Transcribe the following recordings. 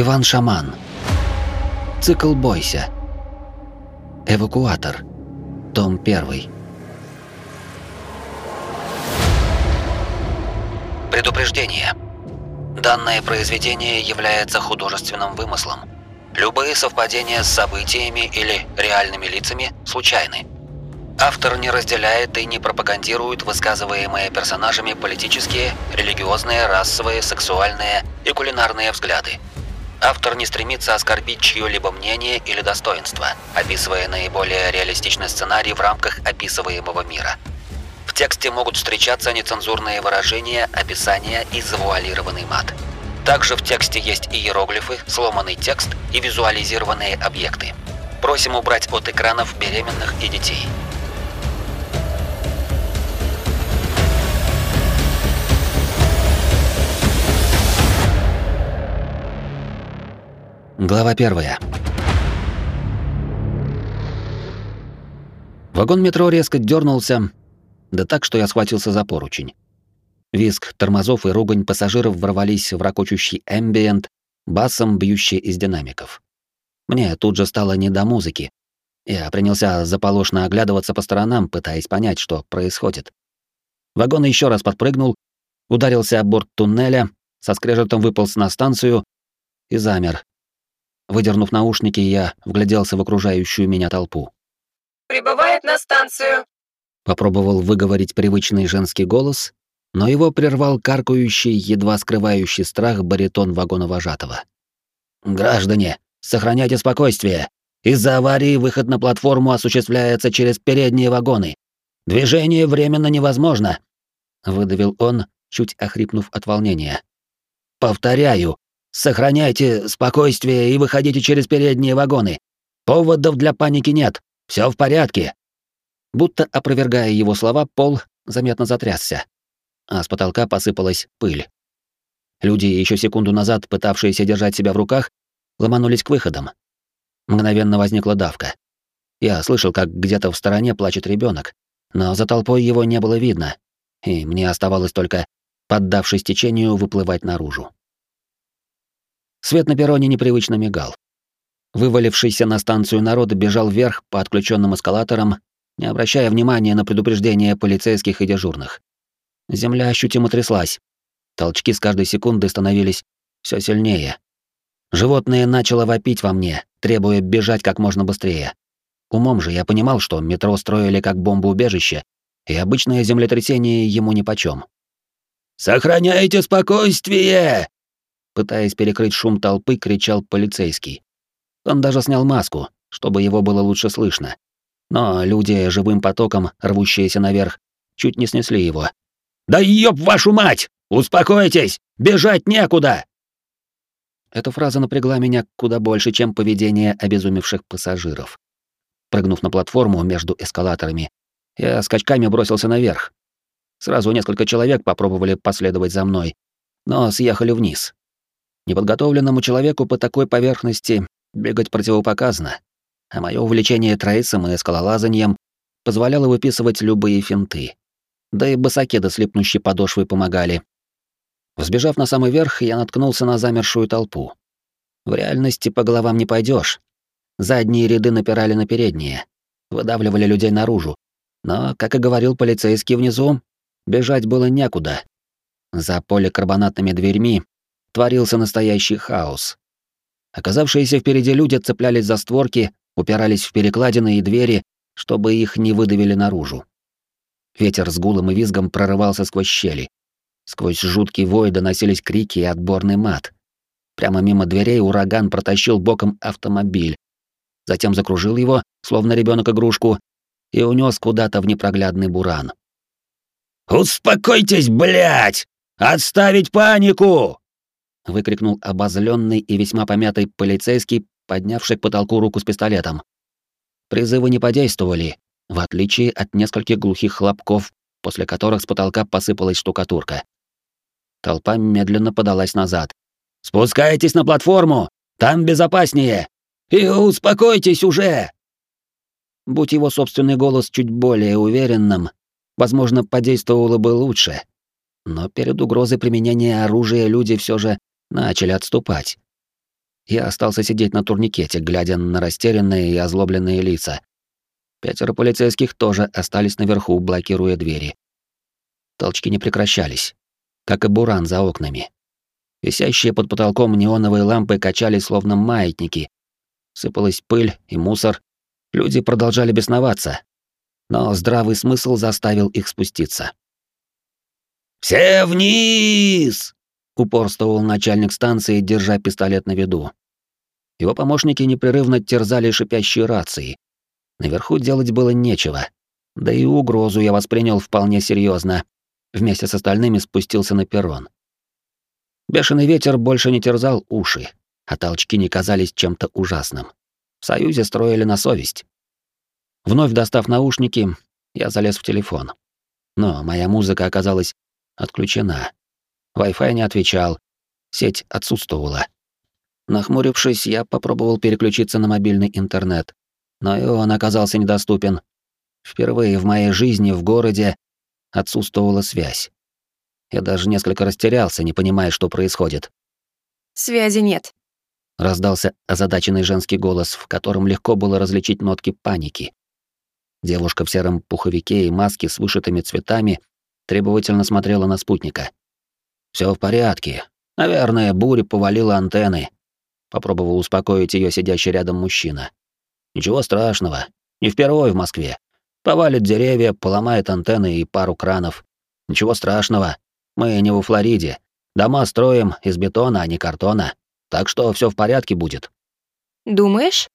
Иван Шаман. Цикл «Бойся». Эвакуатор. Том 1. Предупреждение. Данное произведение является художественным вымыслом. Любые совпадения с событиями или реальными лицами случайны. Автор не разделяет и не пропагандирует высказываемые персонажами политические, религиозные, расовые, сексуальные и кулинарные взгляды. Автор не стремится оскорбить чье-либо мнение или достоинство, описывая наиболее реалистичный сценарий в рамках описываемого мира. В тексте могут встречаться нецензурные выражения, описания и завуалированный мат. Также в тексте есть иероглифы, сломанный текст и визуализированные объекты. Просим убрать от экранов беременных и детей. Глава первая. Вагон метро резко дернулся, да так, что я схватился за поручень. Виск тормозов и ругань пассажиров ворвались в ракочущий эмбиент, басом бьющий из динамиков. Мне тут же стало не до музыки. Я принялся заполошно оглядываться по сторонам, пытаясь понять, что происходит. Вагон еще раз подпрыгнул, ударился о борт туннеля, со скрежетом выполз на станцию и замер, Выдернув наушники, я вгляделся в окружающую меня толпу. «Прибывает на станцию!» Попробовал выговорить привычный женский голос, но его прервал каркающий, едва скрывающий страх баритон вагона-вожатого. «Граждане, сохраняйте спокойствие. Из-за аварии выход на платформу осуществляется через передние вагоны. Движение временно невозможно», — выдавил он, чуть охрипнув от волнения. «Повторяю, Сохраняйте спокойствие и выходите через передние вагоны. Поводов для паники нет. Все в порядке. Будто опровергая его слова, пол заметно затрясся, а с потолка посыпалась пыль. Люди, еще секунду назад пытавшиеся держать себя в руках, ломанулись к выходам. Мгновенно возникла давка. Я слышал, как где-то в стороне плачет ребенок, но за толпой его не было видно, и мне оставалось только, поддавшись течению, выплывать наружу. Свет на перроне непривычно мигал. Вывалившийся на станцию народ бежал вверх по отключенным эскалаторам, не обращая внимания на предупреждения полицейских и дежурных. Земля ощутимо тряслась. Толчки с каждой секундой становились все сильнее. Животное начало вопить во мне, требуя бежать как можно быстрее. Умом же я понимал, что метро строили как бомбоубежище, и обычное землетрясение ему нипочём. «Сохраняйте спокойствие!» Пытаясь перекрыть шум толпы, кричал полицейский. Он даже снял маску, чтобы его было лучше слышно. Но люди, живым потоком, рвущиеся наверх, чуть не снесли его. «Да ёб вашу мать! Успокойтесь! Бежать некуда!» Эта фраза напрягла меня куда больше, чем поведение обезумевших пассажиров. Прыгнув на платформу между эскалаторами, я скачками бросился наверх. Сразу несколько человек попробовали последовать за мной, но съехали вниз. Неподготовленному человеку по такой поверхности бегать противопоказано, а мое увлечение трейсом и скалолазанием позволяло выписывать любые финты. Да и босакеды с липнущей подошвой помогали. Взбежав на самый верх, я наткнулся на замершую толпу. В реальности по головам не пойдешь. Задние ряды напирали на передние, выдавливали людей наружу. Но, как и говорил полицейский внизу, бежать было некуда. За поликарбонатными дверьми творился настоящий хаос. Оказавшиеся впереди люди цеплялись за створки, упирались в перекладины и двери, чтобы их не выдавили наружу. Ветер с гулом и визгом прорывался сквозь щели. Сквозь жуткий вой доносились крики и отборный мат. Прямо мимо дверей ураган протащил боком автомобиль. Затем закружил его, словно ребенок игрушку, и унес куда-то в непроглядный буран. «Успокойтесь, блядь! Отставить панику!» Выкрикнул обозленный и весьма помятый полицейский, поднявший к потолку руку с пистолетом. Призывы не подействовали, в отличие от нескольких глухих хлопков, после которых с потолка посыпалась штукатурка. Толпа медленно подалась назад. «Спускайтесь на платформу! Там безопаснее! И успокойтесь уже!» Будь его собственный голос чуть более уверенным, возможно, подействовало бы лучше. Но перед угрозой применения оружия люди все же начали отступать. я остался сидеть на турникете, глядя на растерянные и озлобленные лица. Пятеро полицейских тоже остались наверху, блокируя двери. Толчки не прекращались, как и буран за окнами. Висящие под потолком неоновые лампы качались словно маятники. Сыпалась пыль и мусор. Люди продолжали бесноваться. Но здравый смысл заставил их спуститься. «Все вниз!» — упорствовал начальник станции, держа пистолет на виду. Его помощники непрерывно терзали шипящие рации. Наверху делать было нечего. Да и угрозу я воспринял вполне серьезно. Вместе с остальными спустился на перрон. Бешеный ветер больше не терзал уши, а толчки не казались чем-то ужасным. В Союзе строили на совесть. Вновь достав наушники, я залез в телефон. Но моя музыка оказалась отключена. Wi-Fi не отвечал, сеть отсутствовала. Нахмурившись, я попробовал переключиться на мобильный интернет, но и он оказался недоступен. Впервые в моей жизни в городе отсутствовала связь. Я даже несколько растерялся, не понимая, что происходит. «Связи нет», — раздался озадаченный женский голос, в котором легко было различить нотки паники. Девушка в сером пуховике и маске с вышитыми цветами требовательно смотрела на спутника. Все в порядке. Наверное, буря повалила антенны. Попробовал успокоить ее сидящий рядом мужчина. Ничего страшного. Не впервые в Москве. Повалит деревья, поломает антенны и пару кранов. Ничего страшного. Мы не во Флориде. Дома строим из бетона, а не картона. Так что все в порядке будет. Думаешь?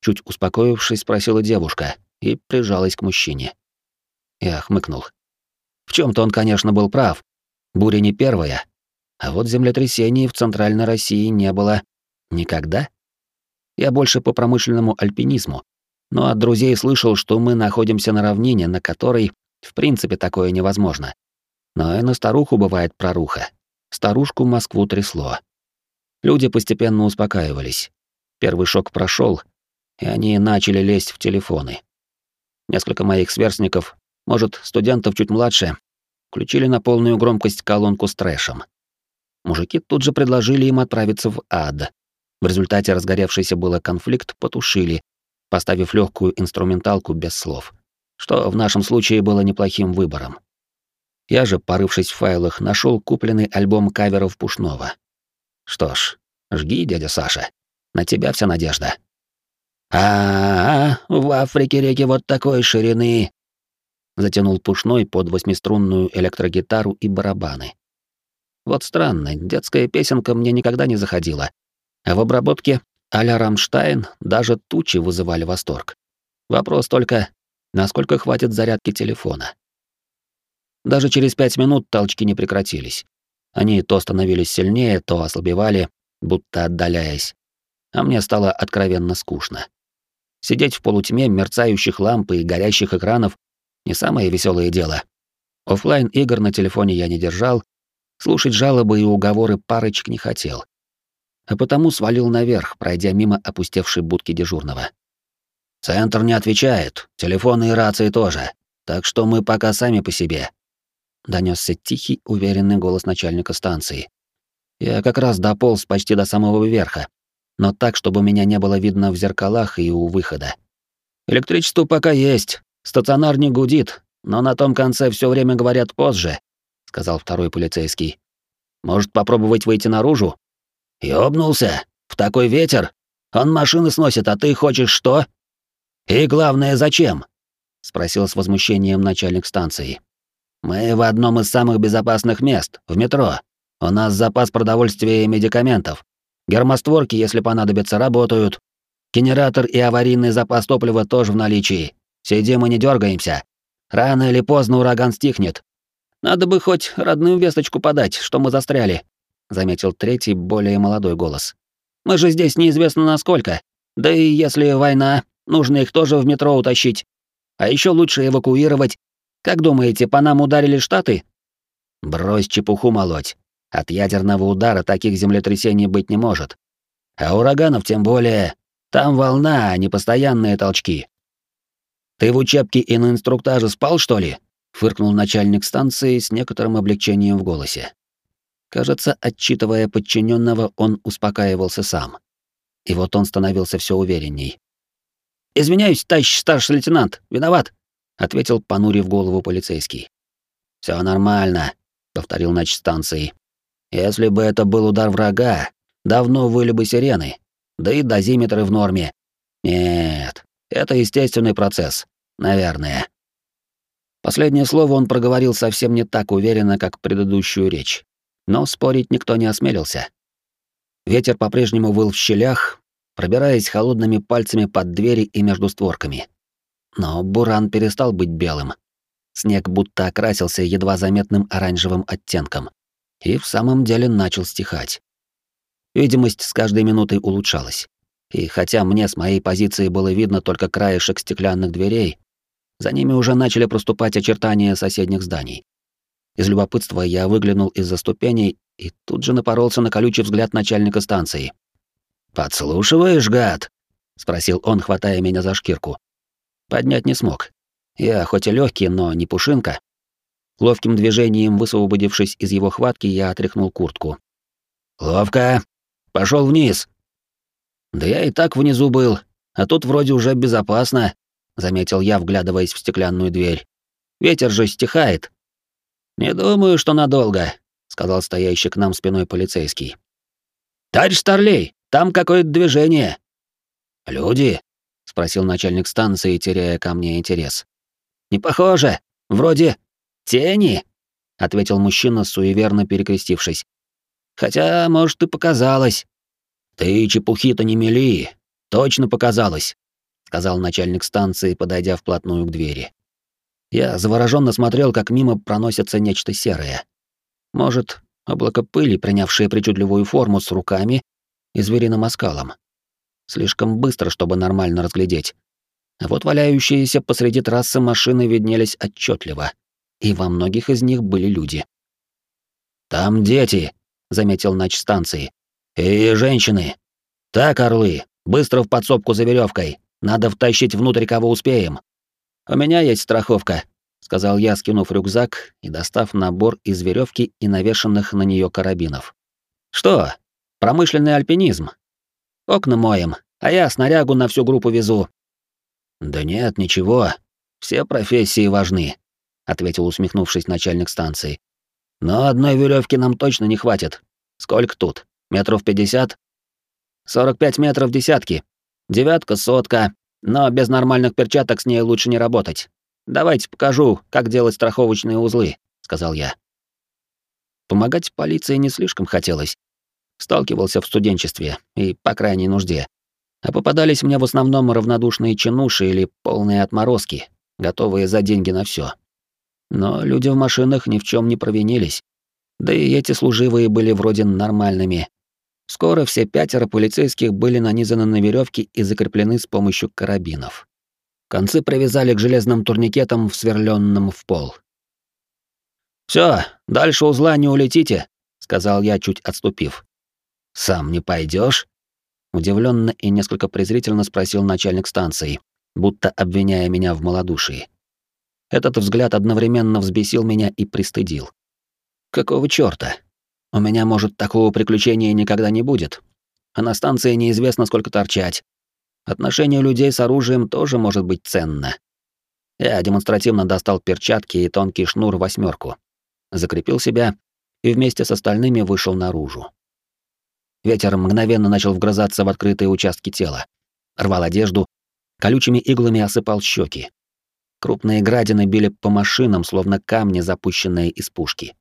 Чуть успокоившись, спросила девушка и прижалась к мужчине. Я хмыкнул. В чем то он, конечно, был прав. Буря не первая. А вот землетрясений в Центральной России не было никогда. Я больше по промышленному альпинизму. Но от друзей слышал, что мы находимся на равнине, на которой, в принципе, такое невозможно. Но и на старуху бывает проруха. Старушку Москву трясло. Люди постепенно успокаивались. Первый шок прошел, и они начали лезть в телефоны. Несколько моих сверстников, может, студентов чуть младше, включили на полную громкость колонку с трэшем. Мужики тут же предложили им отправиться в ад. В результате разгоревшийся было конфликт потушили, поставив легкую инструменталку без слов, что в нашем случае было неплохим выбором. Я же, порывшись в файлах, нашел купленный альбом каверов Пушного. Что ж, жги, дядя Саша. На тебя вся надежда. А, -а, -а в Африке реки вот такой ширины. Затянул Пушной под восьмиструнную электрогитару и барабаны. Вот странно, детская песенка мне никогда не заходила. А в обработке а-ля Рамштайн даже тучи вызывали восторг. Вопрос только, насколько хватит зарядки телефона. Даже через пять минут толчки не прекратились. Они то становились сильнее, то ослабевали, будто отдаляясь. А мне стало откровенно скучно. Сидеть в полутьме мерцающих ламп и горящих экранов — не самое веселое дело. Оффлайн игр на телефоне я не держал, слушать жалобы и уговоры парочек не хотел. А потому свалил наверх, пройдя мимо опустевшей будки дежурного. «Центр не отвечает, телефоны и рации тоже, так что мы пока сами по себе донесся тихий, уверенный голос начальника станции. Я как раз дополз почти до самого верха, но так, чтобы меня не было видно в зеркалах и у выхода. Электричество пока есть, стационар не гудит, но на том конце все время говорят позже, сказал второй полицейский. Может, попробовать выйти наружу? Ёбнулся? В такой ветер? Он машины сносит, а ты хочешь что? И главное, зачем? спросил с возмущением начальник станции. Мы в одном из самых безопасных мест, в метро. У нас запас продовольствия и медикаментов. Гермостворки, если понадобится, работают. Генератор и аварийный запас топлива тоже в наличии. Сидим и не дергаемся. Рано или поздно ураган стихнет. Надо бы хоть родную весточку подать, что мы застряли, заметил третий, более молодой голос. Мы же здесь неизвестно насколько. Да и если война, нужно их тоже в метро утащить. А еще лучше эвакуировать как думаете, по нам ударили Штаты? Брось чепуху молоть. От ядерного удара таких землетрясений быть не может. А ураганов тем более. Там волна, а не постоянные толчки. Ты в учебке и на инструктаже спал, что ли? фыркнул начальник станции с некоторым облегчением в голосе. Кажется, отчитывая подчиненного, он успокаивался сам. И вот он становился все уверенней. «Извиняюсь, товарищ старший лейтенант, виноват», — ответил, понурив голову полицейский. Все нормально», — повторил нач станции. «Если бы это был удар врага, давно выли бы сирены, да и дозиметры в норме. Нет, это естественный процесс, наверное». Последнее слово он проговорил совсем не так уверенно, как предыдущую речь. Но спорить никто не осмелился. Ветер по-прежнему выл в щелях, пробираясь холодными пальцами под двери и между створками. Но буран перестал быть белым. Снег будто окрасился едва заметным оранжевым оттенком. И в самом деле начал стихать. Видимость с каждой минутой улучшалась. И хотя мне с моей позиции было видно только краешек стеклянных дверей, за ними уже начали проступать очертания соседних зданий. Из любопытства я выглянул из-за ступеней и тут же напоролся на колючий взгляд начальника станции. «Подслушиваешь, гад?» — спросил он, хватая меня за шкирку. Поднять не смог. Я хоть и легкий, но не пушинка. Ловким движением, высвободившись из его хватки, я отряхнул куртку. «Ловко! Пошел вниз!» «Да я и так внизу был, а тут вроде уже безопасно», — заметил я, вглядываясь в стеклянную дверь. «Ветер же стихает». «Не думаю, что надолго», — сказал стоящий к нам спиной полицейский. «Товарищ Старлей, там какое-то движение». «Люди?» — спросил начальник станции, теряя ко мне интерес. «Не похоже. Вроде тени», — ответил мужчина, суеверно перекрестившись. «Хотя, может, и показалось». «Ты чепухи-то не мели. Точно показалось», — сказал начальник станции, подойдя вплотную к двери. Я завороженно смотрел, как мимо проносится нечто серое. Может, облако пыли, принявшее причудливую форму с руками и звериным оскалом. Слишком быстро, чтобы нормально разглядеть. А вот валяющиеся посреди трассы машины виднелись отчетливо, и во многих из них были люди. «Там дети», — заметил нач станции. «И женщины. Так, орлы, быстро в подсобку за веревкой. Надо втащить внутрь кого успеем. «У меня есть страховка», — сказал я, скинув рюкзак и достав набор из веревки и навешанных на нее карабинов. «Что? Промышленный альпинизм. Окна моем, а я снарягу на всю группу везу». «Да нет, ничего. Все профессии важны», — ответил, усмехнувшись начальник станции. «Но одной веревки нам точно не хватит. Сколько тут? Метров пятьдесят?» «Сорок пять метров десятки. Девятка, сотка, но без нормальных перчаток с ней лучше не работать. Давайте покажу, как делать страховочные узлы, сказал я. Помогать полиции не слишком хотелось. Сталкивался в студенчестве и по крайней нужде. А попадались мне в основном равнодушные чинуши или полные отморозки, готовые за деньги на все. Но люди в машинах ни в чем не провинились. Да и эти служивые были вроде нормальными, Скоро все пятеро полицейских были нанизаны на веревки и закреплены с помощью карабинов. Концы привязали к железным турникетам, сверленным в пол. Все, дальше узла не улетите, сказал я, чуть отступив. Сам не пойдешь? Удивленно и несколько презрительно спросил начальник станции, будто обвиняя меня в малодушии. Этот взгляд одновременно взбесил меня и пристыдил. Какого чёрта? У меня, может, такого приключения никогда не будет. А на станции неизвестно, сколько торчать. Отношение людей с оружием тоже может быть ценно. Я демонстративно достал перчатки и тонкий шнур восьмерку, закрепил себя и вместе с остальными вышел наружу. Ветер мгновенно начал вгрызаться в открытые участки тела, рвал одежду, колючими иглами осыпал щеки. Крупные градины били по машинам, словно камни, запущенные из пушки.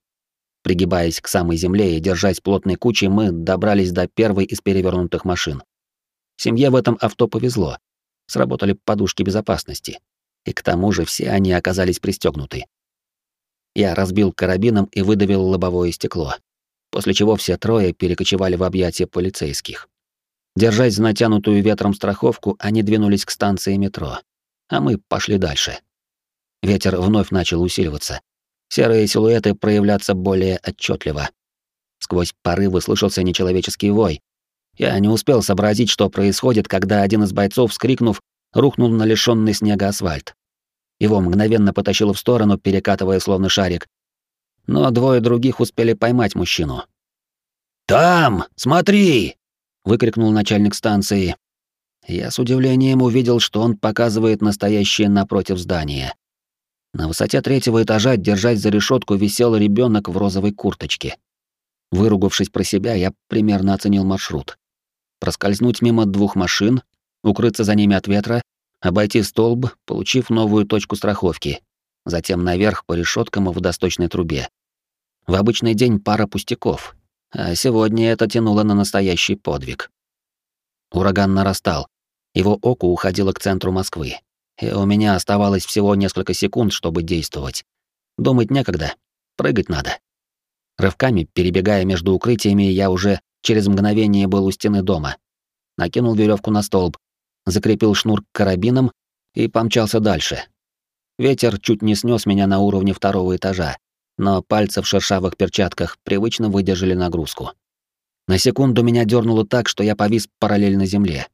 Пригибаясь к самой земле и держась плотной кучей, мы добрались до первой из перевернутых машин. Семье в этом авто повезло. Сработали подушки безопасности. И к тому же все они оказались пристегнуты. Я разбил карабином и выдавил лобовое стекло, после чего все трое перекочевали в объятия полицейских. Держась за натянутую ветром страховку, они двинулись к станции метро, а мы пошли дальше. Ветер вновь начал усиливаться, серые силуэты проявляться более отчетливо. Сквозь порывы слышался нечеловеческий вой. Я не успел сообразить, что происходит, когда один из бойцов, вскрикнув, рухнул на лишённый снега асфальт. Его мгновенно потащило в сторону, перекатывая словно шарик. Но двое других успели поймать мужчину. «Там! Смотри!» выкрикнул начальник станции. Я с удивлением увидел, что он показывает настоящее напротив здания. На высоте третьего этажа держать за решетку висел ребенок в розовой курточке. Выругавшись про себя, я примерно оценил маршрут. Проскользнуть мимо двух машин, укрыться за ними от ветра, обойти столб, получив новую точку страховки, затем наверх по решеткам в водосточной трубе. В обычный день пара пустяков, а сегодня это тянуло на настоящий подвиг. Ураган нарастал. Его око уходило к центру Москвы. И у меня оставалось всего несколько секунд, чтобы действовать. Думать некогда, прыгать надо. Рывками, перебегая между укрытиями, я уже через мгновение был у стены дома. Накинул веревку на столб, закрепил шнур к карабинам и помчался дальше. Ветер чуть не снес меня на уровне второго этажа, но пальцы в шершавых перчатках привычно выдержали нагрузку. На секунду меня дернуло так, что я повис параллельно земле.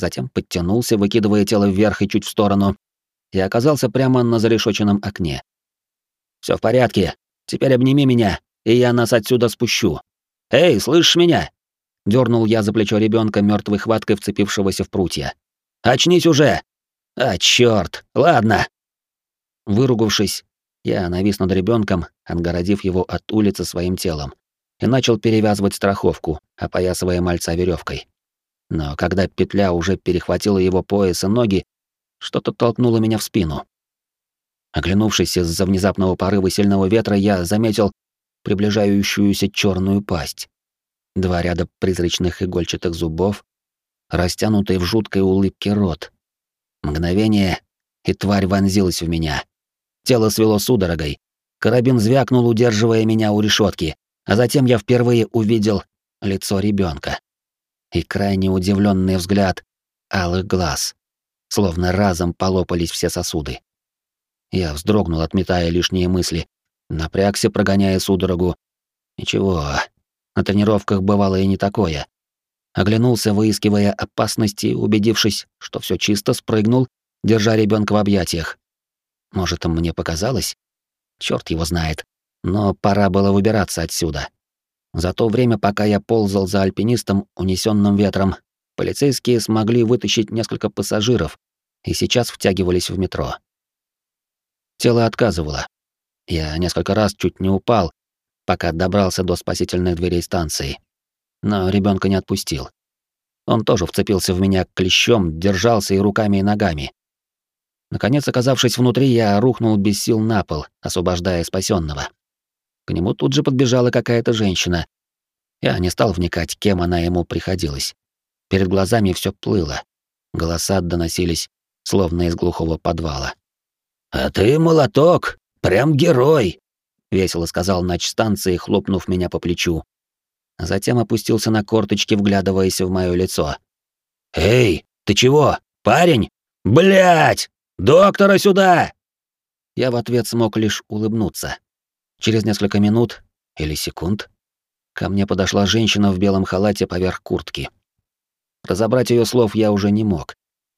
Затем подтянулся, выкидывая тело вверх и чуть в сторону, и оказался прямо на зарешоченном окне. Все в порядке. Теперь обними меня, и я нас отсюда спущу. Эй, слышишь меня? Дернул я за плечо ребенка мертвой хваткой, вцепившегося в прутья. Очнись уже! А, черт! Ладно. Выругавшись, я навис над ребенком, отгородив его от улицы своим телом, и начал перевязывать страховку, опоясывая мальца веревкой. Но когда петля уже перехватила его пояс и ноги, что-то толкнуло меня в спину. Оглянувшись из-за внезапного порыва сильного ветра, я заметил приближающуюся черную пасть. Два ряда призрачных игольчатых зубов, растянутый в жуткой улыбке рот. Мгновение, и тварь вонзилась в меня. Тело свело судорогой. Карабин звякнул, удерживая меня у решетки, а затем я впервые увидел лицо ребенка и крайне удивленный взгляд алых глаз, словно разом полопались все сосуды. Я вздрогнул, отметая лишние мысли, напрягся, прогоняя судорогу. Ничего, на тренировках бывало и не такое. Оглянулся, выискивая опасности, убедившись, что все чисто, спрыгнул, держа ребенка в объятиях. Может, мне показалось? Черт его знает. Но пора было выбираться отсюда. За то время, пока я ползал за альпинистом, унесенным ветром, полицейские смогли вытащить несколько пассажиров и сейчас втягивались в метро. Тело отказывало. Я несколько раз чуть не упал, пока добрался до спасительных дверей станции. Но ребенка не отпустил. Он тоже вцепился в меня клещом, держался и руками, и ногами. Наконец, оказавшись внутри, я рухнул без сил на пол, освобождая спасенного. К нему тут же подбежала какая-то женщина. Я не стал вникать, кем она ему приходилась. Перед глазами все плыло. Голоса доносились, словно из глухого подвала. «А ты молоток! Прям герой!» — весело сказал нач станции, хлопнув меня по плечу. Затем опустился на корточки, вглядываясь в мое лицо. «Эй, ты чего, парень? Блять! Доктора сюда!» Я в ответ смог лишь улыбнуться. Через несколько минут или секунд ко мне подошла женщина в белом халате поверх куртки. Разобрать ее слов я уже не мог,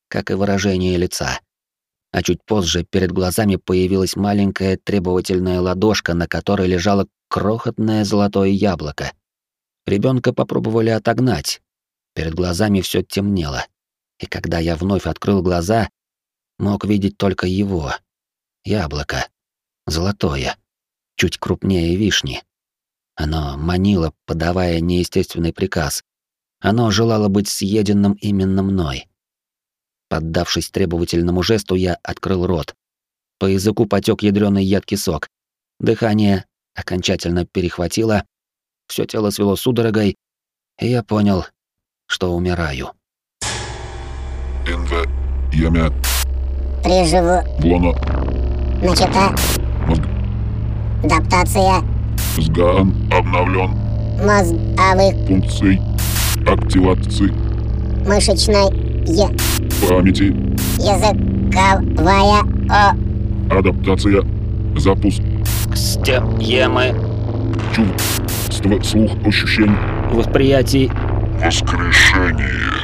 как и выражение лица. А чуть позже перед глазами появилась маленькая требовательная ладошка, на которой лежало крохотное золотое яблоко. Ребенка попробовали отогнать. Перед глазами все темнело. И когда я вновь открыл глаза, мог видеть только его. Яблоко. Золотое чуть крупнее вишни. Оно манило, подавая неестественный приказ. Оно желало быть съеденным именно мной. Поддавшись требовательному жесту, я открыл рот. По языку потек ядрёный едкий сок. Дыхание окончательно перехватило, все тело свело судорогой, и я понял, что умираю. НВ. Ямя. Приживу. Влона. Начата. Мозг. Адаптация. Сган. Обновлен. Мозговых. Функций. Активации. Мышечной. Е. Памяти. Языковая. О. Адаптация. Запуск. Системы Чувство. Слух. Ощущений. восприятий Воскрешение.